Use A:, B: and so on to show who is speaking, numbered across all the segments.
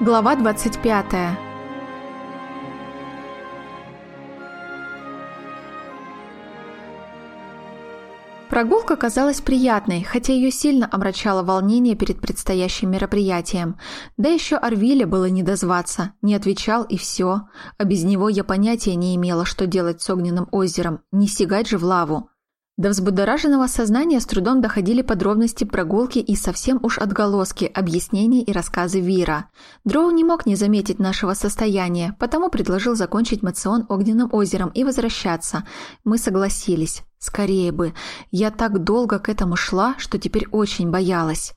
A: Глава 25. Прогулка казалась приятной, хотя ее сильно омрачало волнение перед предстоящим мероприятием. Да еще Арвиля было не дозваться, не отвечал и все. А без него я понятия не имела, что делать с огненным озером, не сигать же в лаву. До взбудораженного сознания с трудом доходили подробности прогулки и совсем уж отголоски, объяснений и рассказы Вира. Дроу не мог не заметить нашего состояния, потому предложил закончить мацион огненным озером и возвращаться. Мы согласились. Скорее бы. Я так долго к этому шла, что теперь очень боялась.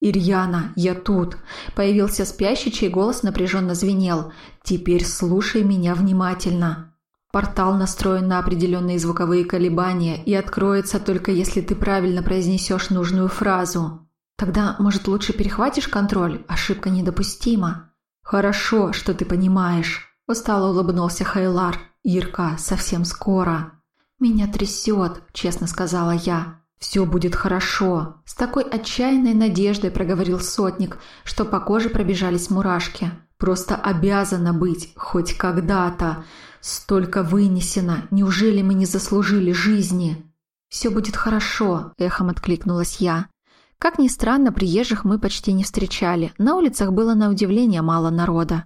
A: «Ирьяна, я тут!» Появился спящий, чей голос напряженно звенел. «Теперь слушай меня внимательно!» Портал настроен на определенные звуковые колебания и откроется только если ты правильно произнесешь нужную фразу. Тогда, может, лучше перехватишь контроль? Ошибка недопустима. Хорошо, что ты понимаешь. Устало улыбнулся Хайлар. Ирка, совсем скоро. Меня трясет, честно сказала я. «Все будет хорошо», – с такой отчаянной надеждой проговорил сотник, что по коже пробежались мурашки. «Просто обязана быть, хоть когда-то. Столько вынесено. Неужели мы не заслужили жизни? Все будет хорошо, эхом откликнулась я. Как ни странно, приезжих мы почти не встречали. На улицах было на удивление мало народа.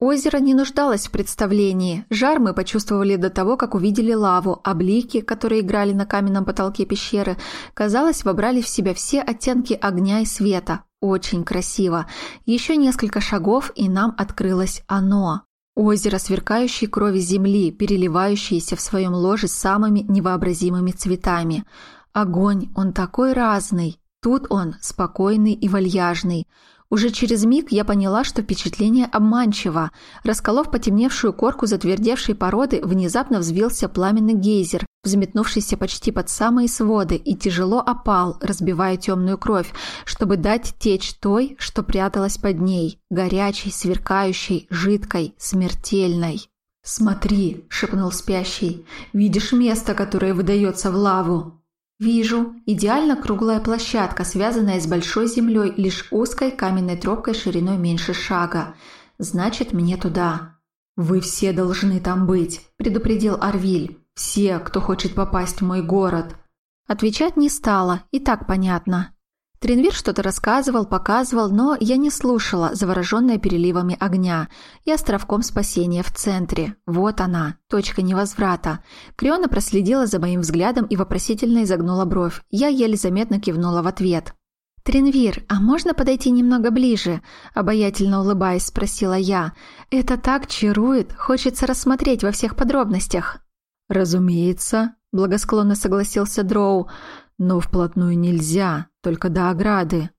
A: Озеро не нуждалось в представлении. Жар мы почувствовали до того, как увидели лаву, а блики, которые играли на каменном потолке пещеры, казалось, вобрали в себя все оттенки огня и света. Очень красиво. Еще несколько шагов, и нам открылось оно. Озеро сверкающей крови земли, переливающееся в своем ложе самыми невообразимыми цветами. Огонь, он такой разный. Тут он спокойный и вальяжный. Уже через миг я поняла, что впечатление обманчиво. Расколов потемневшую корку затвердевшей породы, внезапно взвился пламенный гейзер, взметнувшийся почти под самые своды, и тяжело опал, разбивая темную кровь, чтобы дать течь той, что пряталась под ней, горячей, сверкающей, жидкой, смертельной. «Смотри», — шепнул спящий, — «видишь место, которое выдается в лаву?» «Вижу. Идеально круглая площадка, связанная с большой землей лишь узкой каменной тропкой шириной меньше шага. Значит, мне туда». «Вы все должны там быть», – предупредил Арвиль. «Все, кто хочет попасть в мой город». Отвечать не стало, и так понятно. Тринвир что-то рассказывал, показывал, но я не слушала, завороженная переливами огня и островком спасения в центре. Вот она, точка невозврата. Криона проследила за моим взглядом и вопросительно изогнула бровь. Я еле заметно кивнула в ответ. «Тринвир, а можно подойти немного ближе?» Обаятельно улыбаясь, спросила я. «Это так чарует, хочется рассмотреть во всех подробностях».
B: «Разумеется», – благосклонно согласился Дроу. «Но вплотную нельзя только до ограды.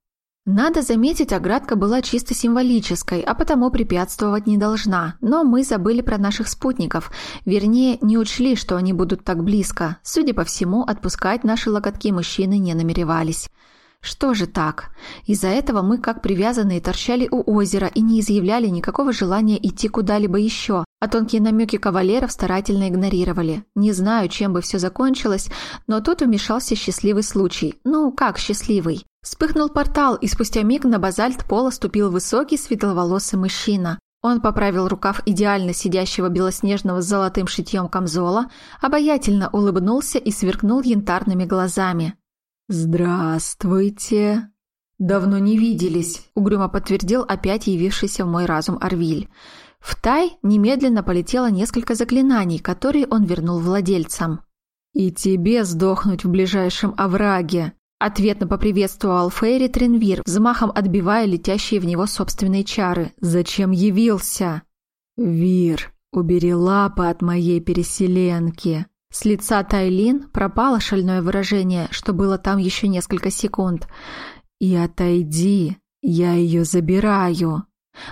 A: Надо заметить, оградка была чисто символической, а потому препятствовать не должна. Но мы забыли про наших спутников. Вернее, не учли, что они будут так близко. Судя по всему, отпускать наши локотки мужчины не намеревались. Что же так? Из-за этого мы, как привязанные, торчали у озера и не изъявляли никакого желания идти куда-либо еще, а тонкие намеки кавалеров старательно игнорировали. Не знаю, чем бы все закончилось, но тут вмешался счастливый случай. Ну, как счастливый? Вспыхнул портал, и спустя миг на базальт пола ступил высокий светловолосый мужчина. Он поправил рукав идеально сидящего белоснежного с золотым шитьем камзола, обаятельно улыбнулся и сверкнул янтарными глазами.
B: «Здравствуйте!»
A: «Давно не виделись», – угрюмо подтвердил опять явившийся в мой разум Арвиль. В Тай немедленно полетело несколько заклинаний, которые он вернул владельцам.
B: «И тебе сдохнуть в ближайшем овраге», – ответно поприветствовал Фейри Тренвир, взмахом отбивая летящие в него собственные чары. «Зачем явился?» «Вир, убери лапы от моей переселенки», с лица Тайлин пропало шальное выражение, что было там еще несколько секунд. «И отойди, я ее забираю».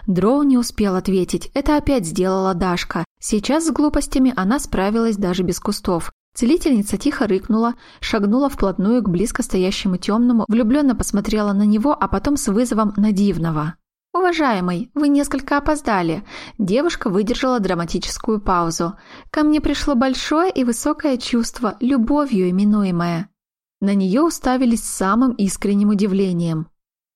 B: Дроу не успел ответить, это опять сделала Дашка. Сейчас с глупостями она справилась даже без кустов. Целительница тихо рыкнула, шагнула вплотную к близко стоящему темному, влюбленно посмотрела на него, а потом с вызовом на дивного. «Уважаемый, вы несколько опоздали». Девушка выдержала драматическую паузу. «Ко мне пришло большое и высокое чувство, любовью именуемое». На нее уставились самым искренним удивлением.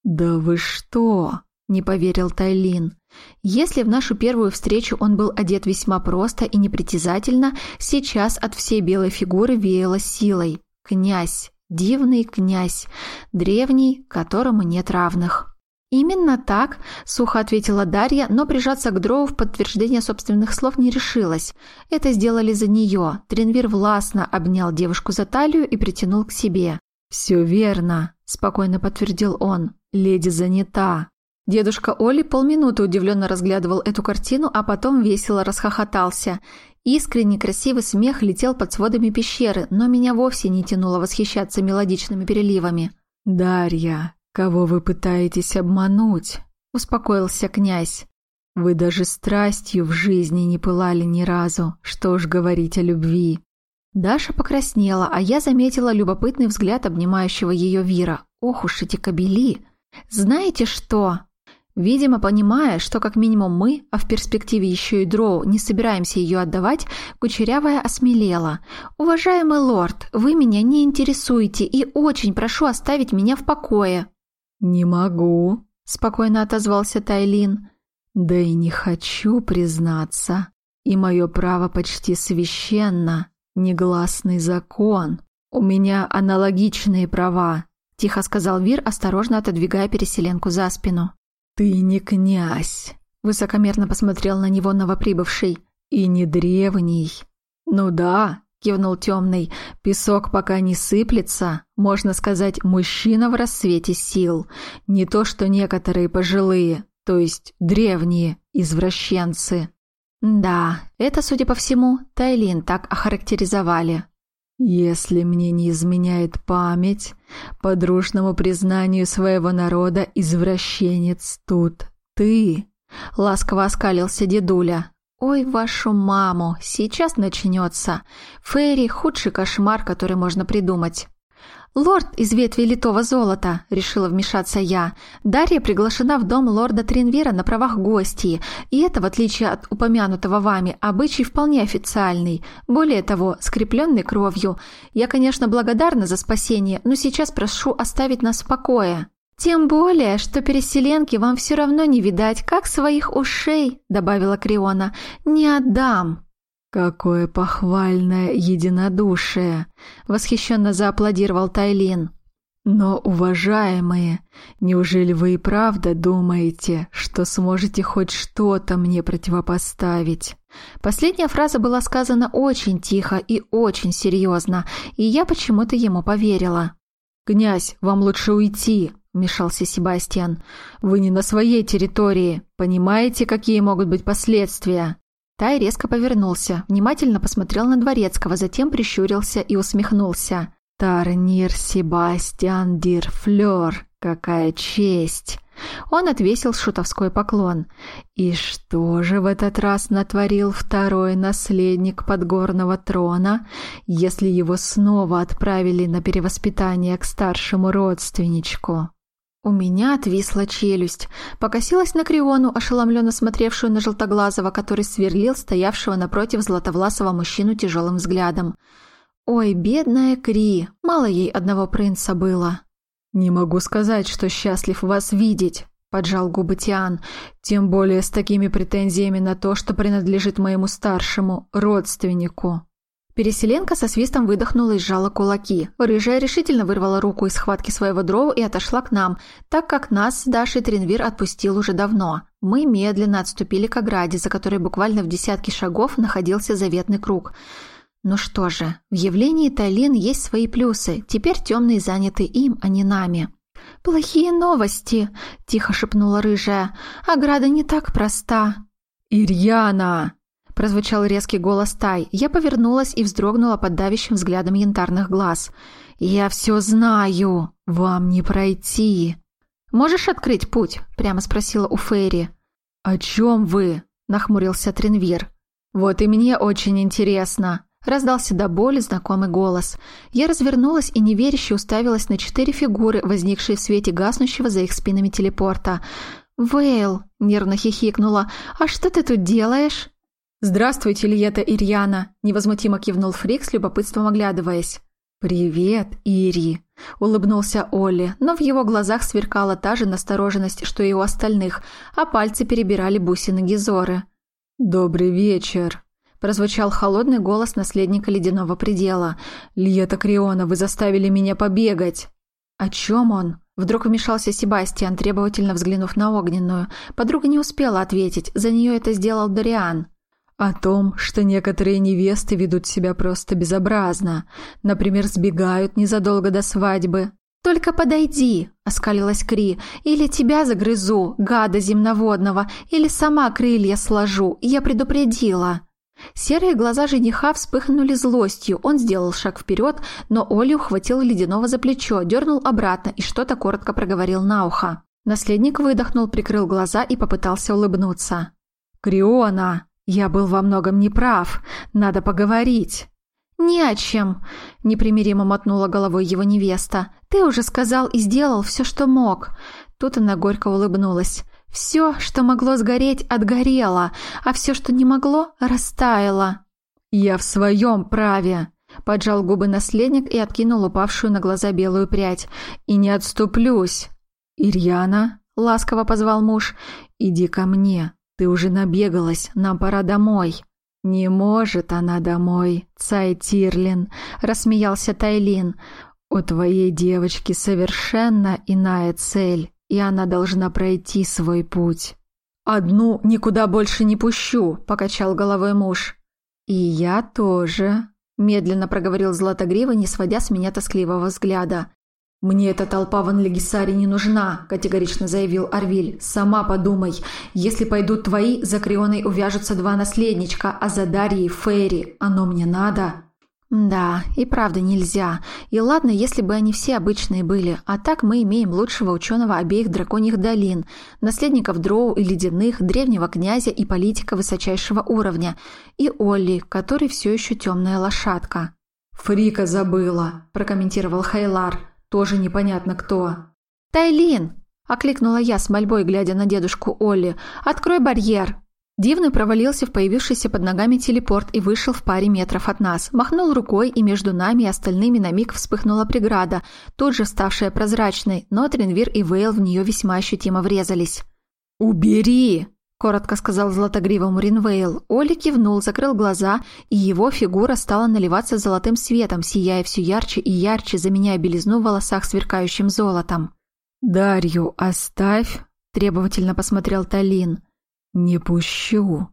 B: «Да вы что?» – не поверил Тайлин.
A: Если в нашу первую встречу он был одет весьма просто и непритязательно, сейчас от всей белой фигуры веяло силой. Князь, дивный князь, древний, которому нет равных. «Именно так», – сухо ответила Дарья, но прижаться к дрову в подтверждение собственных слов не решилась. Это сделали за нее. Тренвир властно обнял девушку за талию и притянул к себе.
B: «Все верно», – спокойно подтвердил он. «Леди занята».
A: Дедушка Оли полминуты удивленно разглядывал эту картину, а потом весело расхохотался. Искренне красивый смех летел под сводами пещеры, но меня вовсе не тянуло восхищаться мелодичными переливами.
B: «Дарья, кого вы пытаетесь обмануть?» – успокоился князь. «Вы даже страстью в жизни не пылали ни разу, что уж говорить о любви».
A: Даша покраснела, а я заметила любопытный взгляд обнимающего ее Вира. «Ох уж эти кобели!» «Знаете что?» Видимо, понимая, что как минимум мы, а в перспективе еще и Дроу, не собираемся ее отдавать, Кучерявая осмелела. «Уважаемый лорд, вы меня не интересуете и очень прошу оставить меня в покое».
B: «Не могу», – спокойно отозвался Тайлин. «Да и не хочу признаться. И мое право почти священно, негласный закон. У меня аналогичные права», – тихо сказал Вир, осторожно отодвигая переселенку за спину. «Ты не князь», — высокомерно посмотрел на него новоприбывший, — «и не древний». «Ну да», — кивнул темный, — «песок пока не сыплется, можно сказать, мужчина в рассвете сил, не то что некоторые пожилые, то есть древние извращенцы».
A: «Да, это, судя по всему, Тайлин так охарактеризовали».
B: Если мне не изменяет память, по дружному признанию своего народа извращенец тут ты.
A: Ласково оскалился дедуля. Ой, вашу маму, сейчас начнется. Ферри – худший кошмар, который можно придумать. «Лорд из ветви литого золота», – решила вмешаться я. «Дарья приглашена в дом лорда Тринвера на правах гостей, и это, в отличие от упомянутого вами, обычай вполне официальный, более того, скрепленный кровью. Я, конечно, благодарна за спасение, но сейчас прошу оставить нас в покое». «Тем более, что переселенки вам все равно не видать, как своих ушей», – добавила Криона. «Не отдам».
B: «Какое похвальное единодушие!» — восхищенно зааплодировал Тайлин. «Но, уважаемые, неужели вы и правда думаете, что сможете хоть что-то мне противопоставить?»
A: Последняя фраза была сказана очень тихо и очень серьезно, и я почему-то ему поверила.
B: «Князь, вам лучше уйти», — вмешался Себастьян. «Вы не на своей территории. Понимаете, какие могут быть последствия?»
A: Тай резко повернулся, внимательно посмотрел на Дворецкого, затем прищурился и усмехнулся.
B: «Тарнир Себастьян Дирфлёр, какая честь!» Он отвесил шутовской поклон. «И что же в этот раз натворил второй наследник подгорного трона, если его снова отправили на перевоспитание к старшему родственничку?»
A: У меня отвисла челюсть. Покосилась на Криону, ошеломленно смотревшую на Желтоглазого, который сверлил стоявшего напротив златовласого мужчину тяжелым взглядом. «Ой, бедная Кри, мало ей одного принца было».
B: «Не могу сказать, что счастлив вас видеть», – поджал губы Тиан, «тем более с такими претензиями на то, что принадлежит моему старшему родственнику».
A: Переселенка со свистом выдохнула и сжала кулаки. Рыжая решительно вырвала руку из схватки своего дрова и отошла к нам, так как нас с Дашей Тринвир отпустил уже давно. Мы медленно отступили к ограде, за которой буквально в десятке шагов находился заветный круг. Ну что же, в явлении Талин есть свои плюсы. Теперь темные заняты им, а не нами. «Плохие новости», – тихо шепнула рыжая. «Ограда не так проста».
B: «Ирьяна!»
A: Прозвучал резкий голос Тай. Я повернулась и вздрогнула под давящим взглядом янтарных глаз. «Я все знаю! Вам не пройти!» «Можешь открыть путь?» – прямо спросила у Фейри.
B: «О чем вы?» – нахмурился Тринвир. «Вот и мне очень интересно!» Раздался до боли знакомый голос. Я развернулась и неверяще уставилась на четыре фигуры, возникшие в свете гаснущего за их спинами телепорта.
A: «Вейл!» – нервно хихикнула. «А что ты тут делаешь?»
B: «Здравствуйте, Лиета Ирьяна!» – невозмутимо кивнул Фрик с любопытством оглядываясь. «Привет, Ири!»
A: – улыбнулся Олли, но в его глазах сверкала та же настороженность, что и у остальных, а пальцы перебирали бусины Гизоры.
B: «Добрый вечер», – прозвучал холодный голос наследника Ледяного Предела. «Льета Криона, вы заставили меня побегать!»
A: «О чем он?» Вдруг вмешался Себастьян, требовательно взглянув на огненную. Подруга не успела ответить, за нее это сделал Дориан.
B: О том, что некоторые невесты ведут себя просто безобразно. Например, сбегают незадолго до свадьбы.
A: «Только подойди», — оскалилась Кри, — «или тебя загрызу, гада земноводного, или сама крылья сложу, я предупредила». Серые глаза жениха вспыхнули злостью. Он сделал шаг вперед, но Оля ухватил ледяного за плечо, дернул обратно и что-то коротко проговорил на ухо. Наследник выдохнул, прикрыл глаза и попытался улыбнуться.
B: «Криона, я был во многом неправ. Надо поговорить».
A: «Не о чем», — непримиримо мотнула головой его невеста. «Ты уже сказал и сделал все, что мог». Тут она горько улыбнулась. Все, что могло сгореть, отгорело, а все, что не могло, растаяло.
B: «Я в своем праве!» Поджал губы наследник и откинул упавшую на глаза белую прядь. «И не отступлюсь!» «Ирьяна!» — ласково позвал муж. «Иди ко мне. Ты уже набегалась. Нам пора домой». «Не может она домой, Цай Тирлин», — рассмеялся Тайлин. «У твоей девочки совершенно иная цель и она должна пройти свой путь.
A: «Одну никуда больше не пущу», — покачал головой муж.
B: «И я тоже», — медленно проговорил Златогрива, не сводя с меня тоскливого взгляда.
A: «Мне эта толпа в Анлегисаре не нужна», – категорично заявил Арвиль. «Сама подумай, если пойдут твои, за Крионой увяжутся два наследничка, а за Дарьей – Фейри. Оно мне надо». Да, и правда нельзя. И ладно, если бы они все обычные были, а так мы имеем лучшего ученого обеих драконьих долин, наследников дроу и ледяных, древнего князя и политика высочайшего уровня, и Олли, который все еще темная лошадка.
B: «Фрика забыла», – прокомментировал Хайлар. «Тоже непонятно кто».
A: «Тайлин!» – окликнула я с мольбой, глядя на дедушку Олли. «Открой барьер!» Дивный провалился в появившийся под ногами телепорт и вышел в паре метров от нас. Махнул рукой, и между нами и остальными на миг вспыхнула преграда, тут же ставшая прозрачной, но Тренвир и Вейл в нее весьма ощутимо врезались.
B: «Убери!»
A: – коротко сказал златогривому Ринвейл. Оли кивнул, закрыл глаза, и его фигура стала наливаться золотым светом, сияя все ярче и ярче, заменяя белизну в волосах сверкающим золотом.
B: «Дарью оставь!» – требовательно посмотрел Талин. «Не пущу».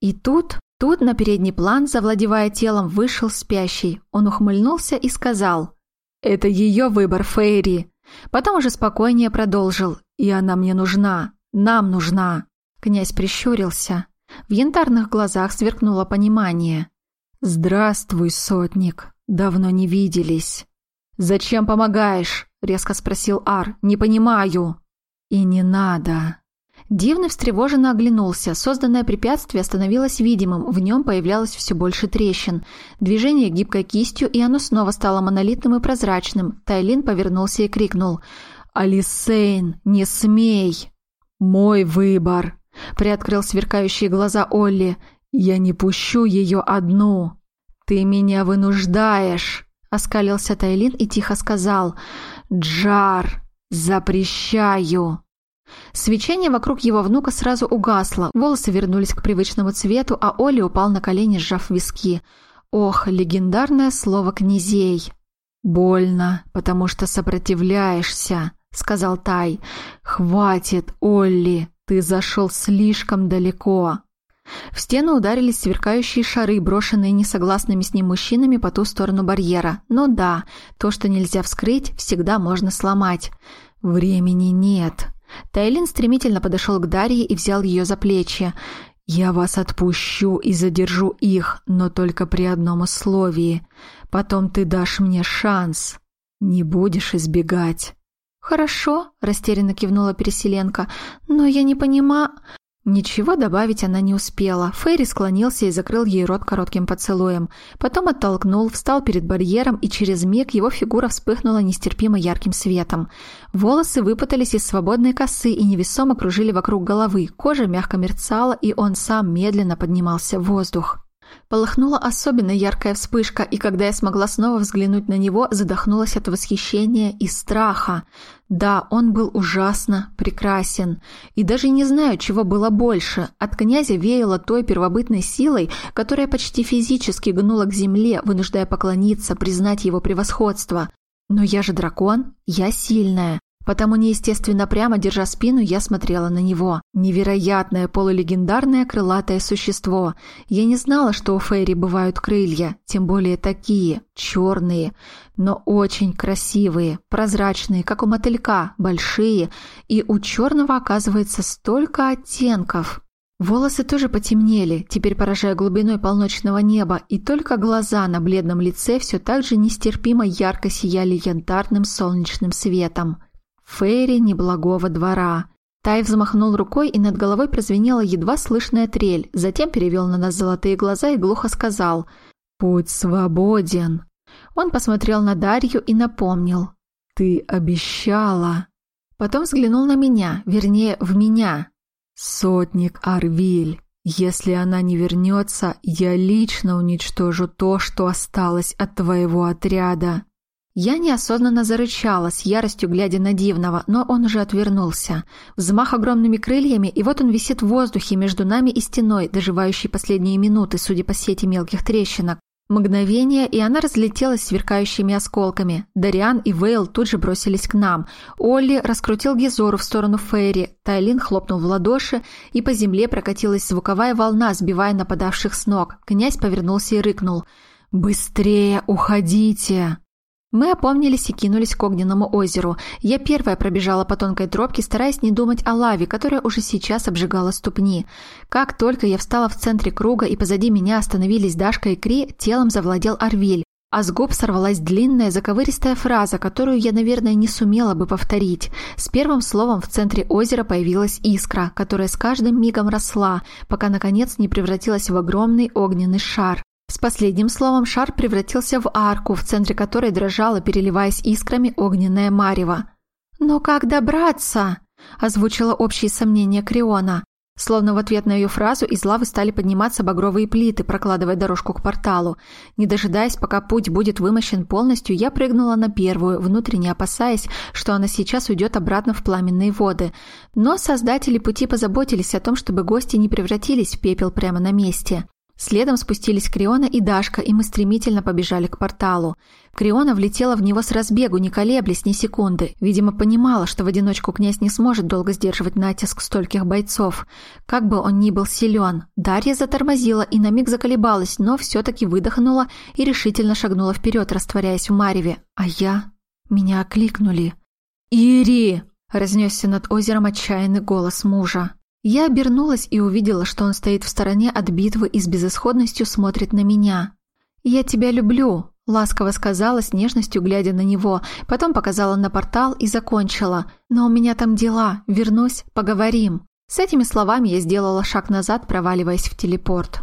A: И тут, тут на передний план, завладевая телом, вышел спящий. Он ухмыльнулся и сказал «Это ее выбор, Фейри». Потом уже спокойнее продолжил «И она мне нужна, нам нужна». Князь прищурился. В янтарных глазах сверкнуло понимание.
B: «Здравствуй, сотник. Давно не виделись».
A: «Зачем помогаешь?» — резко спросил Ар. «Не понимаю».
B: «И не надо».
A: Дивно встревоженно оглянулся. Созданное препятствие становилось видимым, в нем появлялось все больше трещин. Движение гибкой кистью, и оно снова стало монолитным и прозрачным. Тайлин повернулся и крикнул. «Алисейн, не смей!»
B: «Мой выбор!»
A: — приоткрыл сверкающие глаза Олли.
B: «Я не пущу ее одну!»
A: «Ты меня вынуждаешь!» — оскалился Тайлин и тихо сказал. «Джар, запрещаю!» Свечение вокруг его внука сразу угасло, волосы вернулись к привычному цвету, а Оли упал на колени, сжав виски. Ох, легендарное слово князей.
B: «Больно, потому что сопротивляешься», — сказал Тай. «Хватит, Олли, ты зашел слишком далеко».
A: В стену ударились сверкающие шары, брошенные несогласными с ним мужчинами по ту сторону барьера. Но да, то, что нельзя вскрыть, всегда можно сломать.
B: «Времени нет»,
A: Тайлин стремительно подошел к Дарье и взял ее за плечи.
B: «Я вас отпущу и задержу их, но только при одном условии. Потом ты дашь мне шанс. Не будешь избегать».
A: «Хорошо», – растерянно кивнула Переселенка, – «но я не понимаю...» Ничего добавить она не успела. Фейри склонился и закрыл ей рот коротким поцелуем. Потом оттолкнул, встал перед барьером, и через миг его фигура вспыхнула нестерпимо ярким светом. Волосы выпутались из свободной косы и невесомо кружили вокруг головы. Кожа мягко мерцала, и он сам медленно поднимался в воздух. Полыхнула особенно яркая вспышка, и когда я смогла снова взглянуть на него, задохнулась от восхищения и страха. Да, он был ужасно прекрасен. И даже не знаю, чего было больше. От князя веяло той первобытной силой, которая почти физически гнула к земле, вынуждая поклониться, признать его превосходство. Но я же дракон, я сильная. Потому неестественно прямо, держа спину, я смотрела на него. Невероятное полулегендарное крылатое существо. Я не знала, что у Фейри бывают крылья, тем более такие, черные, но очень красивые, прозрачные, как у мотылька, большие, и у черного оказывается столько оттенков. Волосы тоже потемнели, теперь поражая глубиной полночного неба, и только глаза на бледном лице все так же нестерпимо ярко сияли янтарным солнечным светом. Фейри неблагого двора. Тай взмахнул рукой, и над головой прозвенела едва слышная трель, затем перевел на нас золотые глаза и глухо сказал «Путь свободен». Он посмотрел на Дарью и напомнил «Ты обещала». Потом взглянул на меня, вернее, в меня. «Сотник Арвиль, если она не вернется, я лично уничтожу то, что осталось от твоего отряда». Я неосознанно зарычала, с яростью глядя на Дивного, но он уже отвернулся. Взмах огромными крыльями, и вот он висит в воздухе между нами и стеной, доживающей последние минуты, судя по сети мелких трещинок. Мгновение, и она разлетелась сверкающими осколками. Дариан и Вейл тут же бросились к нам. Олли раскрутил Гизору в сторону Фейри. Тайлин хлопнул в ладоши, и по земле прокатилась звуковая волна, сбивая нападавших с ног. Князь повернулся и рыкнул. «Быстрее уходите!» Мы опомнились и кинулись к огненному озеру. Я первая пробежала по тонкой тропке, стараясь не думать о лаве, которая уже сейчас обжигала ступни. Как только я встала в центре круга и позади меня остановились Дашка и Кри, телом завладел Арвиль. А с губ сорвалась длинная заковыристая фраза, которую я, наверное, не сумела бы повторить. С первым словом в центре озера появилась искра, которая с каждым мигом росла, пока, наконец, не превратилась в огромный огненный шар. С последним словом шар превратился в арку, в центре которой дрожала, переливаясь искрами, огненная марево. «Но как добраться?» – озвучила общие сомнения Криона. Словно в ответ на ее фразу из лавы стали подниматься багровые плиты, прокладывая дорожку к порталу. Не дожидаясь, пока путь будет вымощен полностью, я прыгнула на первую, внутренне опасаясь, что она сейчас уйдет обратно в пламенные воды. Но создатели пути позаботились о том, чтобы гости не превратились в пепел прямо на месте. Следом спустились Криона и Дашка, и мы стремительно побежали к порталу. Криона влетела в него с разбегу, не колеблясь ни секунды. Видимо, понимала, что в одиночку князь не сможет долго сдерживать натиск стольких бойцов. Как бы он ни был силен. Дарья затормозила и на миг заколебалась, но все-таки выдохнула и решительно шагнула вперед, растворяясь в мареве. А я... Меня окликнули. «Ири!» – разнесся над озером отчаянный голос мужа. Я обернулась и увидела, что он стоит в стороне от битвы и с безысходностью смотрит на меня. «Я тебя люблю», — ласково сказала с нежностью, глядя на него, потом показала на портал и закончила. «Но у меня там дела, вернусь, поговорим». С этими словами я сделала шаг назад, проваливаясь в телепорт.